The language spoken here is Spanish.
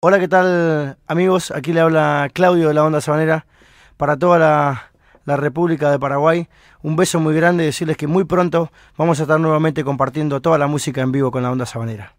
Hola, ¿qué tal amigos? Aquí le habla Claudio de la Onda Sabanera para toda la, la, República de Paraguay. Un beso muy grande, y decirles que muy pronto vamos a estar nuevamente compartiendo toda la música en vivo con la Onda Sabanera.